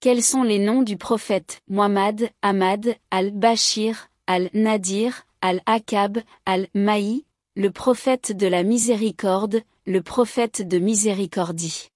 Quels sont les noms du prophète Muhammad, Ahmad, Al-Bashir, Al-Nadir, Al-Akab, Al-Maï, le prophète de la miséricorde, le prophète de miséricordie?